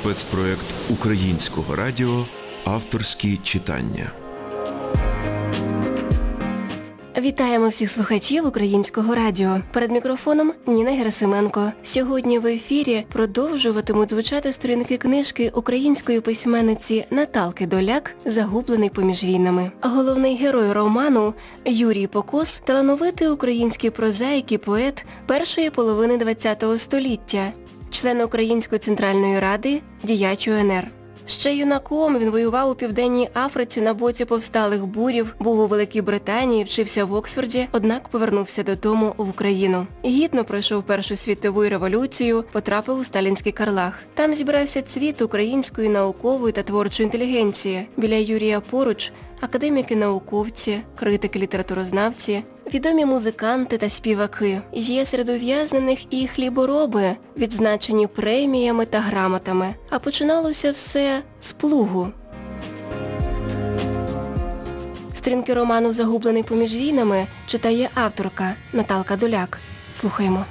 спецпроект Українського радіо Авторські читання. Вітаємо всіх слухачів українського радіо. Перед мікрофоном Ніна Герасименко. Сьогодні в ефірі продовжуватимуть звучати сторінки книжки української письменниці Наталки Доляк Загублений поміж війнами. Головний герой роману Юрій Покос талановитий український прозаїк і поет першої половини ХХ століття, член Української центральної ради, діяч УНР. Ще юнаком він воював у Південній Африці на боці повсталих бурів, був у Великій Британії, вчився в Оксфорді, однак повернувся додому в Україну. Гідно пройшов Першу світову революцію, потрапив у сталінський карлах. Там зібрався цвіт української наукової та творчої інтелігенції. Біля Юрія поруч академіки-науковці, критики-літературознавці, відомі музиканти та співаки. Є серед ув'язнених і хлібороби, відзначені преміями та грамотами. А починалося все з плугу. Сторінки роману Загублений поміж війнами читає авторка Наталка Доляк. Слухаємо.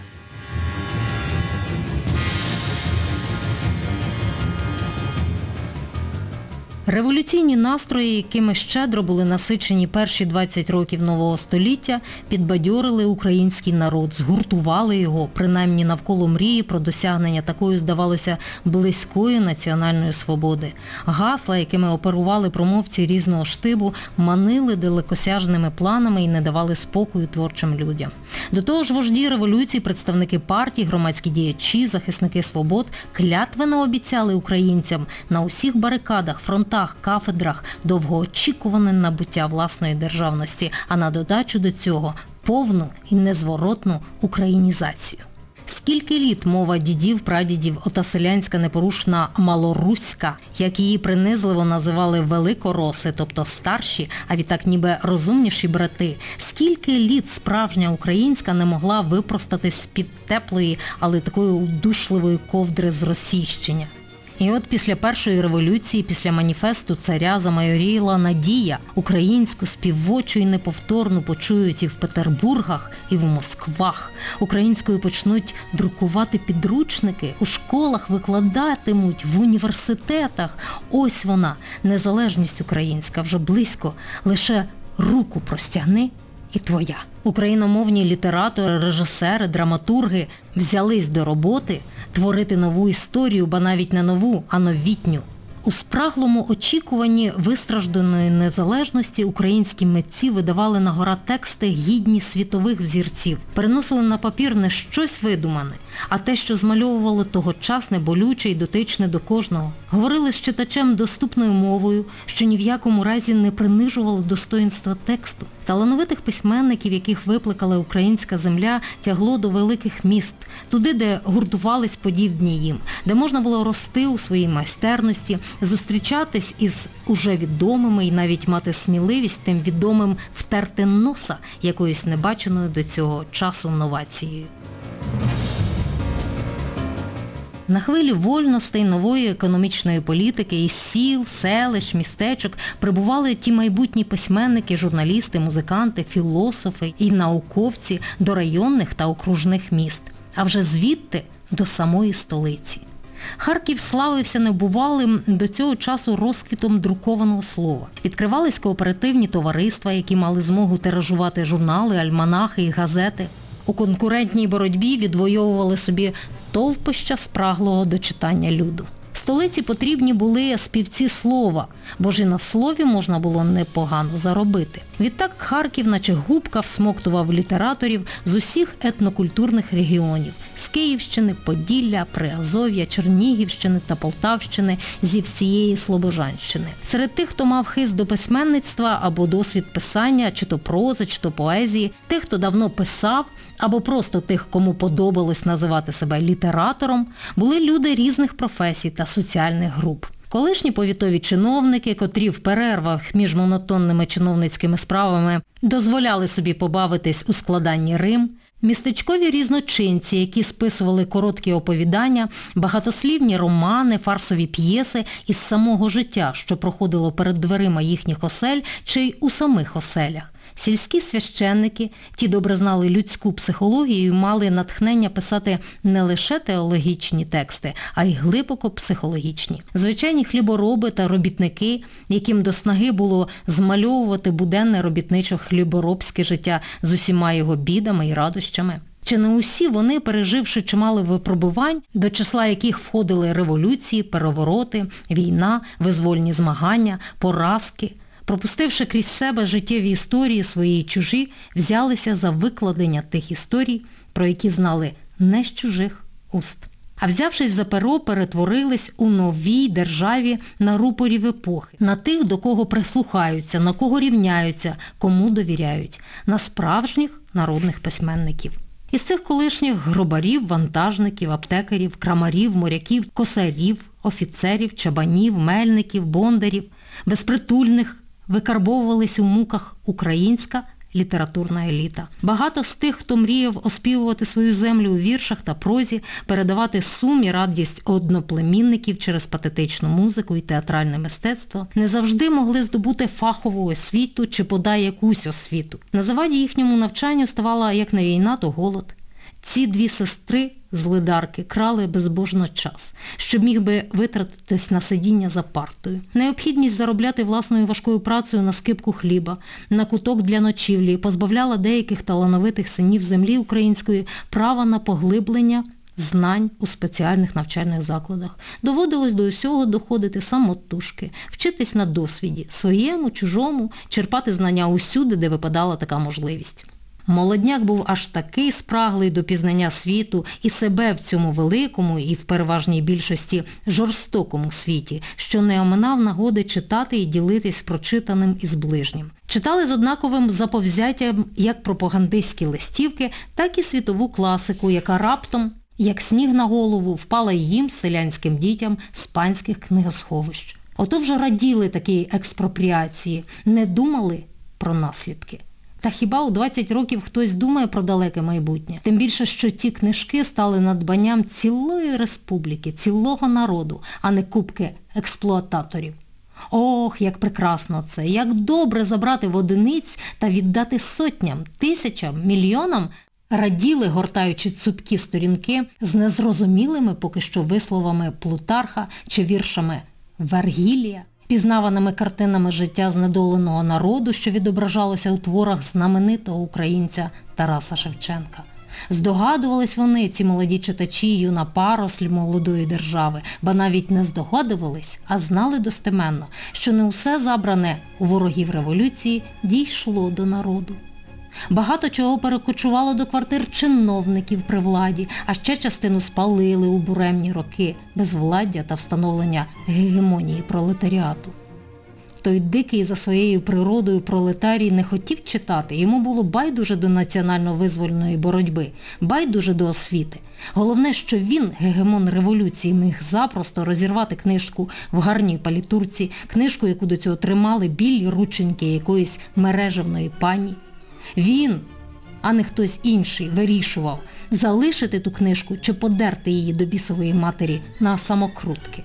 Революційні настрої, якими щедро були насичені перші 20 років нового століття, підбадьорили український народ, згуртували його, принаймні навколо мрії про досягнення такої, здавалося, близької національної свободи. Гасла, якими оперували промовці різного штибу, манили далекосяжними планами і не давали спокою творчим людям. До того ж вожді революції, представники партій, громадські діячі, захисники свобод клятвено обіцяли українцям на усіх барикадах, фронтах, кафедрах довгоочікуване набуття власної державності, а на додачу до цього повну і незворотну українізацію. Скільки літ мова дідів, прадідів, ота селянська непорушна малоруська, як її принизливо називали великороси, тобто старші, а відтак ніби розумніші брати, скільки літ справжня українська не могла випростатись з-під теплої, але такої удушливої ковдри з російщення. І от після першої революції, після маніфесту царя замайоріла надія. Українську співочу і неповторну почують і в Петербургах, і в Москвах. Українською почнуть друкувати підручники, у школах викладатимуть, в університетах. Ось вона, незалежність українська, вже близько. Лише руку простягни і твоя. Україномовні літератори, режисери, драматурги взялись до роботи творити нову історію, ба навіть не нову, а новітню. У спраглому очікуванні вистражданої незалежності українські митці видавали на гора тексти гідні світових взірців, переносили на папір не щось видумане, а те, що змальовувало тогочасне, болюче і дотичне до кожного. Говорили з читачем доступною мовою, що ні в якому разі не принижувало достоїнства тексту. Талановитих письменників, яких викликала українська земля, тягло до великих міст, туди, де гуртувались подібні їм, де можна було рости у своїй майстерності, зустрічатись із уже відомими і навіть мати сміливість тим відомим втерти носа якоюсь небаченою до цього часу новацією. На хвилі вольностей нової економічної політики із сіл, селищ, містечок прибували ті майбутні письменники, журналісти, музиканти, філософи і науковці до районних та окружних міст, а вже звідти до самої столиці. Харків славився небувалим до цього часу розквітом друкованого слова. Відкривались кооперативні товариства, які мали змогу тиражувати журнали, альманахи і газети. У конкурентній боротьбі відвоювали собі товпища спраглого до читання люду. Столиці потрібні були співці слова, бо ж і на слові можна було непогано заробити. Відтак Харків, наче губка, всмоктував літераторів з усіх етнокультурних регіонів з Київщини, Поділля, Приазов'я, Чернігівщини та Полтавщини, зі всієї Слобожанщини. Серед тих, хто мав хист до письменництва або досвід писання, чи то прози, чи то поезії, тих, хто давно писав, або просто тих, кому подобалось називати себе літератором, були люди різних професій та соціальних груп. Колишні повітові чиновники, котрі в перервах між монотонними чиновницькими справами дозволяли собі побавитись у складанні Рим, містечкові різночинці, які списували короткі оповідання, багатослівні романи, фарсові п'єси із самого життя, що проходило перед дверима їхніх осель чи й у самих оселях Сільські священники, ті добре знали людську психологію і мали натхнення писати не лише теологічні тексти, а й глибоко психологічні. Звичайні хлібороби та робітники, яким до снаги було змальовувати буденне робітничо-хліборобське життя з усіма його бідами і радощами. Чи не усі вони, переживши чимало випробувань, до числа яких входили революції, перевороти, війна, визвольні змагання, поразки, пропустивши крізь себе життєві історії свої чужі, взялися за викладення тих історій, про які знали не з чужих уст. А взявшись за перо, перетворились у новій державі на рупорів епохи, на тих, до кого прислухаються, на кого рівняються, кому довіряють, на справжніх народних письменників. Із цих колишніх гробарів, вантажників, аптекарів, крамарів, моряків, косарів, офіцерів, чабанів, мельників, бондарів, безпритульних викарбовувались у муках українська літературна еліта. Багато з тих, хто мріяв оспівувати свою землю у віршах та прозі, передавати сум і радість одноплемінників через патетичну музику і театральне мистецтво, не завжди могли здобути фахову освіту чи подай якусь освіту. На заваді їхньому навчанню ставала як не війна, то голод. Ці дві сестри з лидарки крали безбожно час, щоб міг би витратитись на сидіння за партою. Необхідність заробляти власною важкою працею на скипку хліба, на куток для ночівлі позбавляла деяких талановитих синів землі української права на поглиблення знань у спеціальних навчальних закладах. Доводилось до усього доходити самотужки, вчитись на досвіді, своєму, чужому, черпати знання усюди, де випадала така можливість. Молодняк був аж такий спраглий до пізнання світу і себе в цьому великому і в переважній більшості жорстокому світі, що не оминав нагоди читати і ділитись прочитаним із ближнім. Читали з однаковим заповзяттям як пропагандистські листівки, так і світову класику, яка раптом, як сніг на голову, впала їм, селянським дітям, з панських книгосховищ. Ото вже раділи такій експропріації, не думали про наслідки. Та хіба у 20 років хтось думає про далеке майбутнє? Тим більше, що ті книжки стали надбанням цілої республіки, цілого народу, а не кубки експлуататорів. Ох, як прекрасно це, як добре забрати в одиниць та віддати сотням, тисячам, мільйонам, раділи, гортаючи цупкі сторінки з незрозумілими поки що висловами Плутарха чи віршами Вергілія пізнаваними картинами життя знедоленого народу, що відображалося у творах знаменитого українця Тараса Шевченка. Здогадувались вони, ці молоді читачі, юна паросль молодої держави, ба навіть не здогадувались, а знали достеменно, що не усе забране у ворогів революції дійшло до народу. Багато чого перекочувало до квартир чиновників при владі, а ще частину спалили у буремні роки безвладдя та встановлення гегемонії пролетаріату. Той дикий за своєю природою пролетарій не хотів читати, йому було байдуже до національно-визвольної боротьби, байдуже до освіти. Головне, що він, гегемон революції, міг запросто розірвати книжку в гарній палітурці, книжку, яку до цього тримали білі рученьки якоїсь мережевної пані. Він, а не хтось інший, вирішував, залишити ту книжку чи подерти її до бісової матері на самокрутки.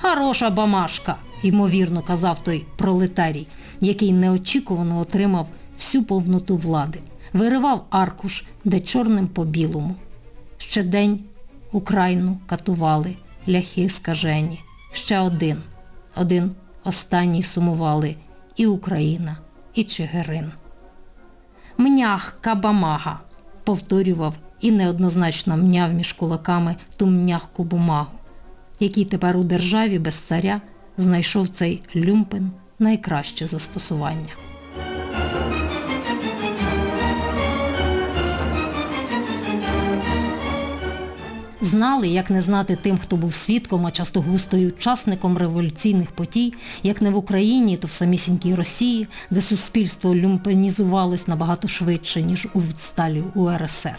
Хороша бамашка, ймовірно казав той пролетарій, який неочікувано отримав всю повноту влади. Виривав аркуш, де чорним по білому. Ще день Україну катували, ляхи скажені. Ще один, один останній сумували і Україна, і Чигирин. Мнях бамага, повторював і неоднозначно мняв між кулаками ту м'ягку бумагу, який тепер у державі без царя знайшов цей люмпен найкраще застосування. Знали, як не знати тим, хто був свідком, а часто густою учасником революційних подій, як не в Україні, то в самісінькій Росії, де суспільство люмпенізувалось набагато швидше, ніж у відсталі УРСР.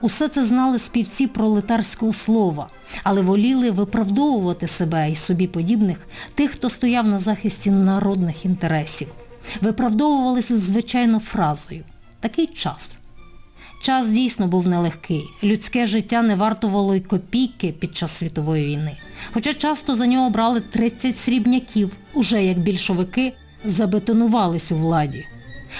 Усе це знали співці пролетарського слова, але воліли виправдовувати себе і собі подібних тих, хто стояв на захисті народних інтересів. Виправдовувалися звичайно фразою «такий час». Час дійсно був нелегкий. Людське життя не вартувало й копійки під час світової війни. Хоча часто за нього брали 30 срібняків, уже як більшовики забетонувались у владі.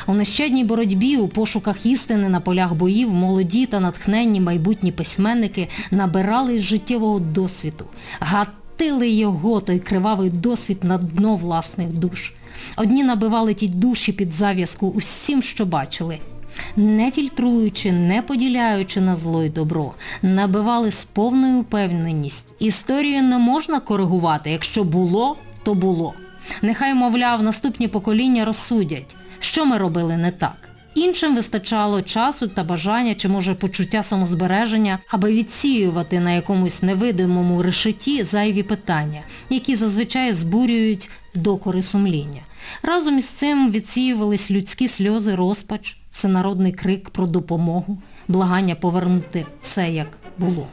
У нещадній боротьбі у пошуках істини на полях боїв молоді та натхненні майбутні письменники набирали життєвого досвіду, гатили його, той кривавий досвід на дно власних душ. Одні набивали ті душі під зав'язку усім, що бачили. Не фільтруючи, не поділяючи на зло й добро, набивали з повною впевненістю. Історію не можна коригувати, якщо було, то було. Нехай, мовляв, наступні покоління розсудять, що ми робили не так. Іншим вистачало часу та бажання чи, може, почуття самозбереження, аби відсіювати на якомусь невидимому решеті зайві питання, які зазвичай збурюють докори сумління. Разом із цим відсіювались людські сльози, розпач, всенародний крик про допомогу, благання повернути все, як було.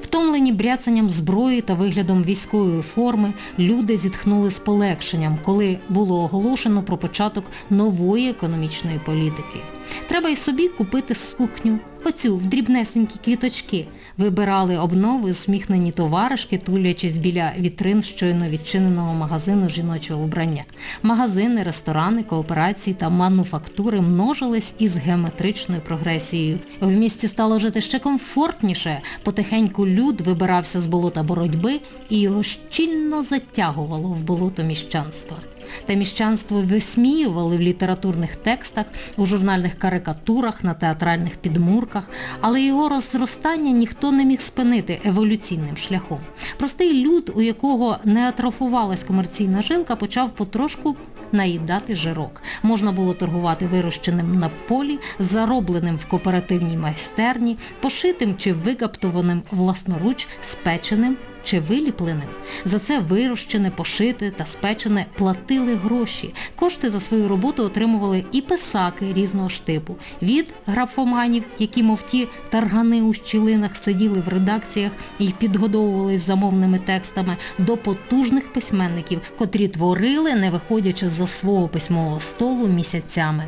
Втомлені бряцанням зброї та виглядом військової форми, люди зітхнули з полегшенням, коли було оголошено про початок нової економічної політики. Треба й собі купити сукню, оцю в дрібнесенькі квіточки. Вибирали обнови усміхнені товаришки, тулячись біля вітрин щойно відчиненого магазину жіночого вбрання. Магазини, ресторани, кооперації та мануфактури множились із геометричною прогресією. В місті стало жити ще комфортніше, потихеньку люд вибирався з болота боротьби і його щільно затягувало в болото міщанства. Та міщанство висміювали в літературних текстах, у журнальних карикатурах, на театральних підмурках, але його розростання ніхто не міг спинити еволюційним шляхом. Простий люд, у якого не атрофувалась комерційна жилка, почав потрошку наїдати жирок. Можна було торгувати вирощеним на полі, заробленим в кооперативній майстерні, пошитим чи вигаптованим власноруч, спеченим чи виліпленим. За це вирощене, пошите та спечене платили гроші. Кошти за свою роботу отримували і писаки різного ж типу. Від графоманів, які мов ті таргани у щілинах сиділи в редакціях і підгодовувались замовними текстами, до потужних письменників, котрі творили, не виходячи за свого письмового столу місяцями.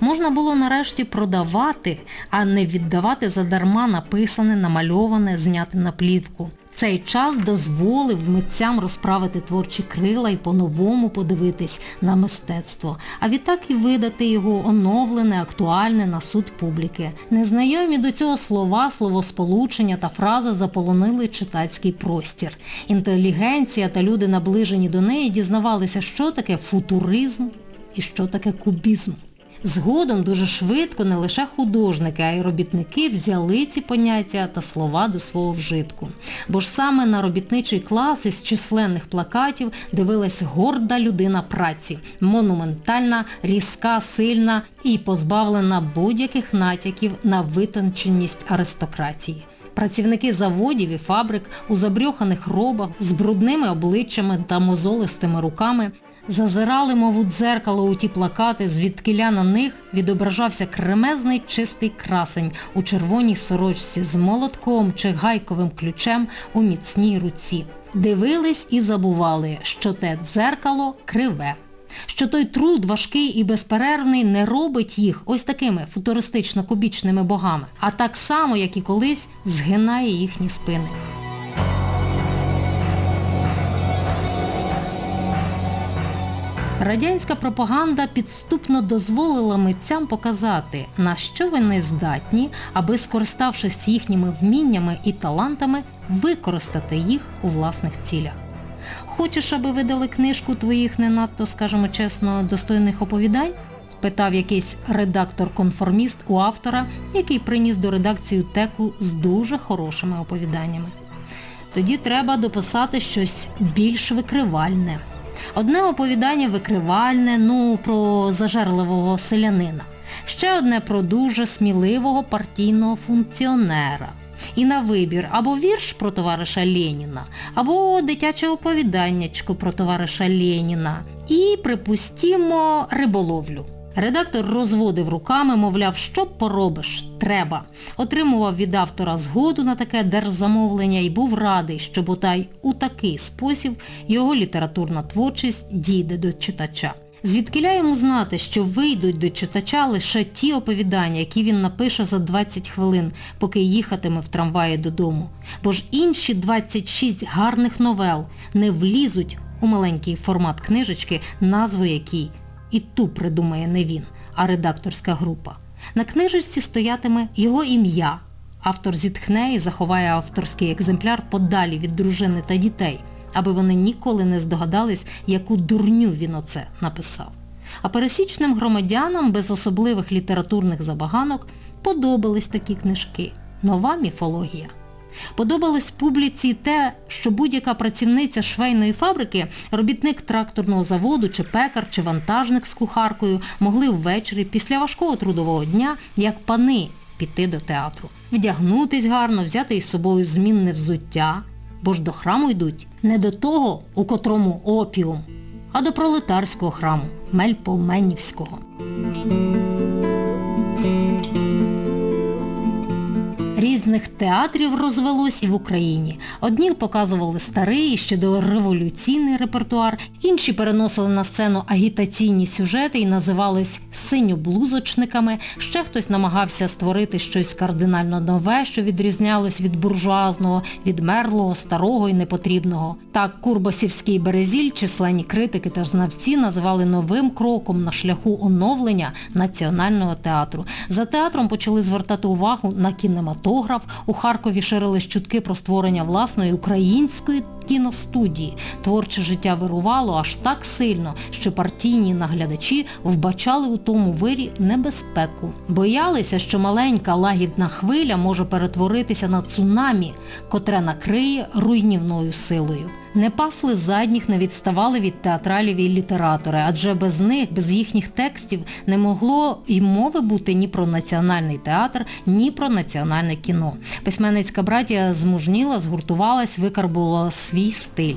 Можна було нарешті продавати, а не віддавати задарма написане, намальоване, зняте на плівку. Цей час дозволив митцям розправити творчі крила і по-новому подивитись на мистецтво, а відтак і видати його оновлене, актуальне на суд публіки. Незнайомі до цього слова, словосполучення та фрази заполонили читацький простір. Інтелігенція та люди, наближені до неї, дізнавалися, що таке футуризм і що таке кубізм. Згодом дуже швидко не лише художники, а й робітники взяли ці поняття та слова до свого вжитку. Бо ж саме на робітничий клас із численних плакатів дивилась горда людина праці, монументальна, різка, сильна і позбавлена будь-яких натяків на витонченість аристократії. Працівники заводів і фабрик у забрьоханих робах з брудними обличчями та мозолистими руками зазирали, мов у дзеркало у ті плакати, звідкиля на них відображався кремезний чистий красень у червоній сорочці з молотком чи гайковим ключем у міцній руці. Дивились і забували, що те дзеркало криве що той труд важкий і безперервний не робить їх ось такими футуристично-кубічними богами, а так само, як і колись, згинає їхні спини. Радянська пропаганда підступно дозволила митцям показати, на що вони здатні, аби, скориставшись їхніми вміннями і талантами, використати їх у власних цілях. Хочеш, аби видали книжку твоїх не надто, скажімо чесно, достойних оповідань? Питав якийсь редактор-конформіст у автора, який приніс до редакції теку з дуже хорошими оповіданнями. Тоді треба дописати щось більш викривальне. Одне оповідання викривальне, ну, про зажерливого селянина. Ще одне про дуже сміливого партійного функціонера. І на вибір або вірш про товариша Леніна, або дитяче оповіданнячко про товариша Леніна. І, припустімо, риболовлю. Редактор розводив руками, мовляв, що поробиш, треба. Отримував від автора згоду на таке держзамовлення і був радий, що бодай у такий спосіб його літературна творчість дійде до читача. Звідкиля йому знати, що вийдуть до читача лише ті оповідання, які він напише за 20 хвилин, поки їхатиме в трамваї додому. Бо ж інші 26 гарних новел не влізуть у маленький формат книжечки, назву якій і ту придумає не він, а редакторська група. На книжечці стоятиме його ім'я. Автор зітхне і заховає авторський екземпляр подалі від дружини та дітей, аби вони ніколи не здогадались, яку дурню він оце написав. А пересічним громадянам без особливих літературних забаганок подобались такі книжки. Нова міфологія. Подобалось публіці те, що будь-яка працівниця швейної фабрики, робітник тракторного заводу, чи пекар, чи вантажник з кухаркою могли ввечері після важкого трудового дня, як пани, піти до театру. Вдягнутись гарно, взяти із собою змінне взуття, бо ж до храму йдуть не до того, у котрому опіум, а до пролетарського храму Мельпоменівського. Різних театрів розвелось і в Україні. Одні показували старий і ще до революційний репертуар, інші переносили на сцену агітаційні сюжети і називались синьоблузочниками, ще хтось намагався створити щось кардинально нове, що відрізнялось від буржуазного, відмерлого, старого і непотрібного. Так Курбасівський березіль численні критики та знавці називали новим кроком на шляху оновлення національного театру. За театром почали звертати увагу на кінематограф. У Харкові ширились чутки про створення власної української кіностудії. Творче життя вирувало аж так сильно, що партійні наглядачі вбачали у тому вирі небезпеку. Боялися, що маленька лагідна хвиля може перетворитися на цунамі, котре накриє руйнівною силою. Не пасли задніх, не відставали від театралів і літератори, адже без них, без їхніх текстів не могло й мови бути ні про національний театр, ні про національне кіно. Письменницька братія змужніла, згуртувалась, викарбувала свій стиль.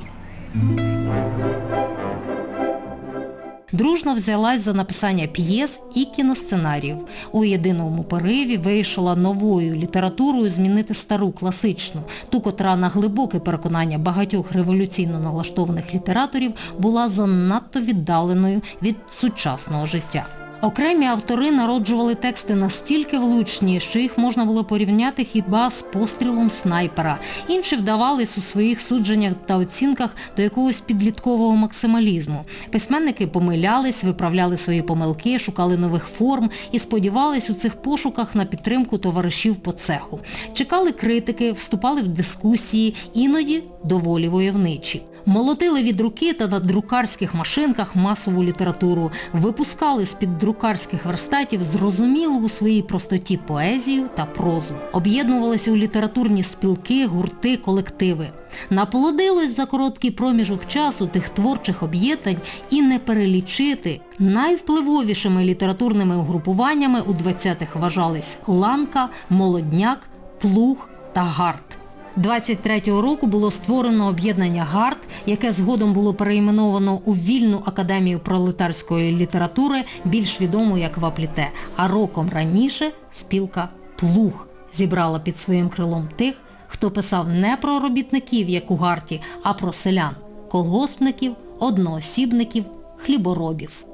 Дружно взялась за написання п'єс і кіносценаріїв. У єдиному пориві вирішила новою літературою змінити стару класичну, ту, котра на глибоке переконання багатьох революційно налаштованих літераторів була занадто віддаленою від сучасного життя. Окремі автори народжували тексти настільки влучні, що їх можна було порівняти хіба з пострілом снайпера. Інші вдавались у своїх судженнях та оцінках до якогось підліткового максималізму. Письменники помилялись, виправляли свої помилки, шукали нових форм і сподівались у цих пошуках на підтримку товаришів по цеху. Чекали критики, вступали в дискусії, іноді доволі войовничі. Молотили від руки та на друкарських машинках масову літературу, випускали з-під друкарських верстатів зрозумілу у своїй простоті поезію та прозу. Об'єднувалися у літературні спілки, гурти, колективи. Наплодилось за короткий проміжок часу тих творчих об'єднань і не перелічити. Найвпливовішими літературними угрупуваннями у 20-х вважались Ланка, Молодняк, Плуг та Гарт. 23-го року було створено об'єднання ГАРД, яке згодом було перейменовано у Вільну академію пролетарської літератури, більш відому як Вапліте. А роком раніше спілка Плуг зібрала під своїм крилом тих, хто писав не про робітників, як у Гарті, а про селян, колгоспників, одноосібників, хліборобів.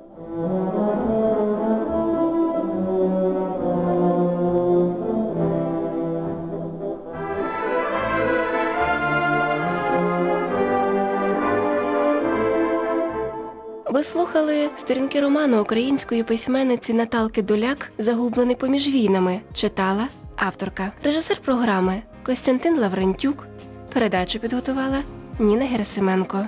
Ви слухали сторінки роману української письменниці Наталки Доляк «Загублений поміж війнами». Читала авторка. Режисер програми Костянтин Лаврентюк. Передачу підготувала Ніна Герасименко.